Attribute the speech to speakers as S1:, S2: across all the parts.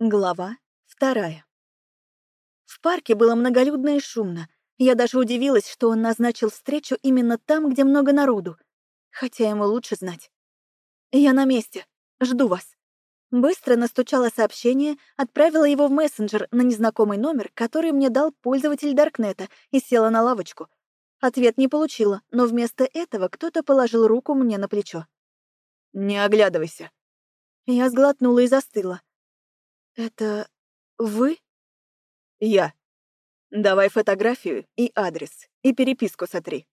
S1: Глава вторая. В парке было многолюдно и шумно. Я даже удивилась, что он назначил встречу именно там, где много народу. Хотя ему лучше знать. «Я на месте. Жду вас». Быстро настучала сообщение, отправила его в мессенджер на незнакомый номер, который мне дал пользователь Даркнета, и села на лавочку. Ответ не получила, но вместо этого кто-то положил руку мне на плечо.
S2: «Не оглядывайся».
S1: Я сглотнула и застыла. «Это вы?»
S2: «Я. Давай фотографию и адрес, и переписку сотри».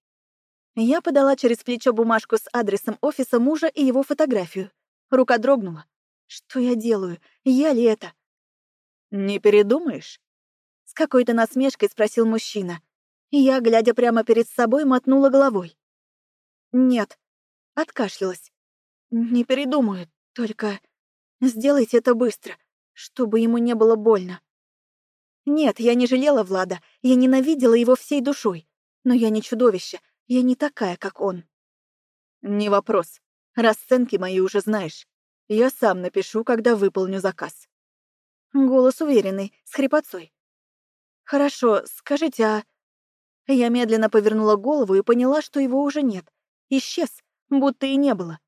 S1: Я подала через плечо бумажку с адресом офиса мужа и его фотографию. Рука дрогнула. Что я делаю? Я ли это?
S2: «Не передумаешь?»
S1: С какой-то насмешкой спросил мужчина. Я, глядя прямо перед собой, мотнула головой. «Нет». Откашлялась. «Не передумаю, только сделайте это быстро чтобы ему не было больно. Нет, я не жалела Влада, я ненавидела его всей душой. Но я не чудовище, я не такая, как он.
S2: Не вопрос. Расценки мои уже знаешь. Я сам напишу, когда выполню заказ.
S1: Голос уверенный, с хрипотцой. Хорошо, скажите, а... Я медленно повернула голову и поняла, что его уже нет. Исчез, будто и не было.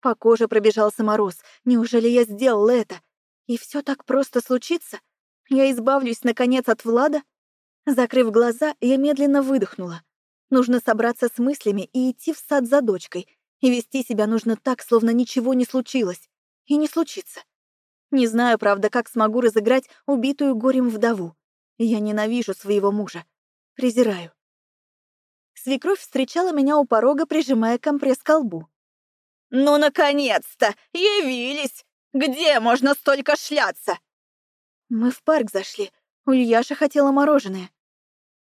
S1: По коже пробежался мороз. Неужели я сделала это? И все так просто случится? Я избавлюсь, наконец, от Влада? Закрыв глаза, я медленно выдохнула. Нужно собраться с мыслями и идти в сад за дочкой. И вести себя нужно так, словно ничего не случилось. И не случится. Не знаю, правда, как смогу разыграть убитую горем вдову. Я ненавижу своего мужа. Презираю. Свекровь встречала меня у порога, прижимая компресс к колбу.
S3: «Ну, наконец-то! Явились! Где можно столько шляться?»
S1: «Мы в парк зашли. Ульяша хотела мороженое».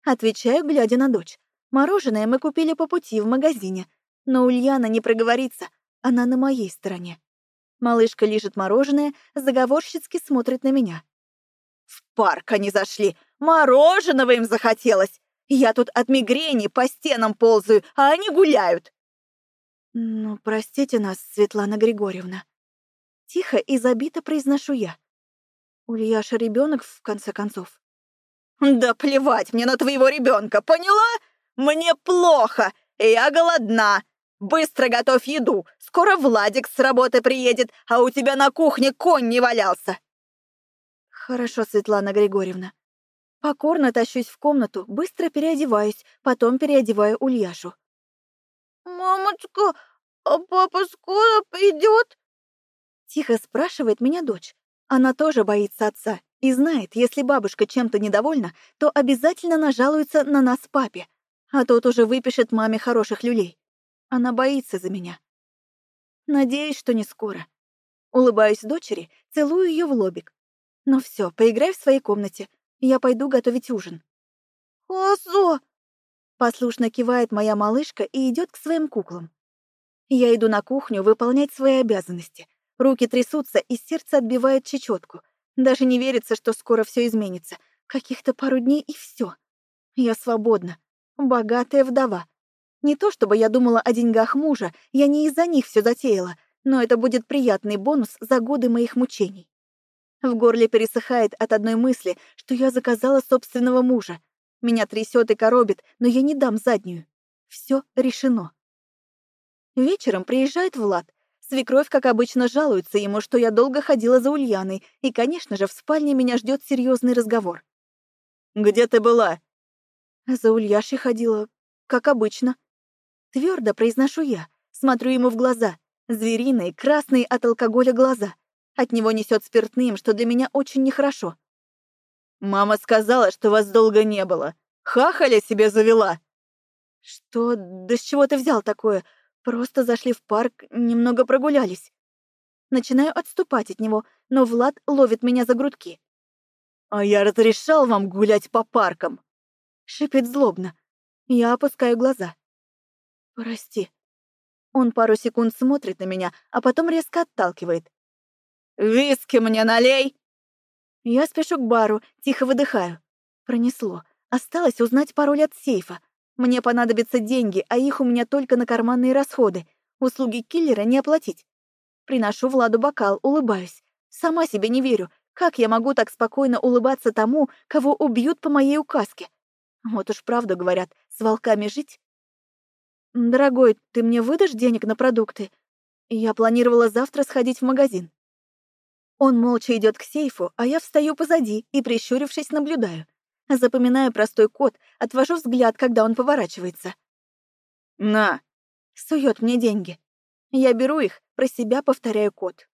S1: Отвечаю, глядя на дочь. Мороженое мы купили по пути в магазине, но Ульяна не проговорится, она на моей стороне. Малышка лижет мороженое, заговорщицки смотрит на меня.
S3: «В парк они зашли! Мороженого им захотелось! Я тут от мигрени по стенам ползаю, а они гуляют!»
S1: «Ну, простите нас, Светлана Григорьевна», Тихо и забито произношу я. Ульяша ребенок, в конце концов.
S3: «Да плевать мне на твоего ребенка, поняла? Мне плохо, я голодна. Быстро готовь еду, скоро Владик с работы приедет, а у тебя на кухне конь не валялся».
S1: «Хорошо, Светлана Григорьевна. Покорно тащусь в комнату, быстро переодеваюсь, потом переодеваю Ульяшу».
S4: «Мамочка, а папа скоро придет?»
S1: Тихо спрашивает меня дочь. Она тоже боится отца и знает, если бабушка чем-то недовольна, то обязательно нажалуется на нас папе, а тот уже выпишет маме хороших люлей. Она боится за меня. Надеюсь, что не скоро. Улыбаюсь дочери, целую ее в лобик. Ну все, поиграй в своей комнате. Я пойду готовить ужин.
S4: «Хорошо!»
S1: Послушно кивает моя малышка и идет к своим куклам. Я иду на кухню выполнять свои обязанности. Руки трясутся, и сердце отбивает чечетку. Даже не верится, что скоро все изменится. Каких-то пару дней и все. Я свободна. Богатая вдова. Не то чтобы я думала о деньгах мужа, я не из-за них все затеяла, но это будет приятный бонус за годы моих мучений. В горле пересыхает от одной мысли, что я заказала собственного мужа. Меня трясет и коробит, но я не дам заднюю. Все решено. Вечером приезжает Влад, Свекровь, как обычно, жалуется ему, что я долго ходила за Ульяной, и, конечно же, в спальне меня ждет серьезный разговор.
S2: «Где ты была?»
S1: За Ульяшей ходила, как обычно. Твердо произношу я, смотрю ему в глаза. Звериные, красные от алкоголя глаза. От него несет спиртным, что для меня очень нехорошо.
S2: «Мама сказала, что вас долго не было. Хахаля себе завела!»
S1: «Что? Да с чего ты взял такое? Просто зашли в парк, немного прогулялись. Начинаю отступать от него, но Влад ловит меня за грудки.
S2: «А я разрешал вам гулять по паркам!»
S1: Шипит злобно. Я опускаю глаза. «Прости». Он пару секунд смотрит на меня, а потом резко отталкивает.
S3: «Виски мне налей!»
S1: Я спешу к бару, тихо выдыхаю. Пронесло. Осталось узнать пароль от сейфа. Мне понадобятся деньги, а их у меня только на карманные расходы. Услуги киллера не оплатить. Приношу Владу бокал, улыбаюсь. Сама себе не верю. Как я могу так спокойно улыбаться тому, кого убьют по моей указке? Вот уж правду говорят, с волками жить. Дорогой, ты мне выдашь денег на продукты? Я планировала завтра сходить в магазин. Он молча идет к сейфу, а я встаю позади и, прищурившись, наблюдаю. Запоминаю простой код, отвожу взгляд, когда он поворачивается.
S2: «На!»
S1: Сует мне деньги. Я беру их, про себя повторяю код.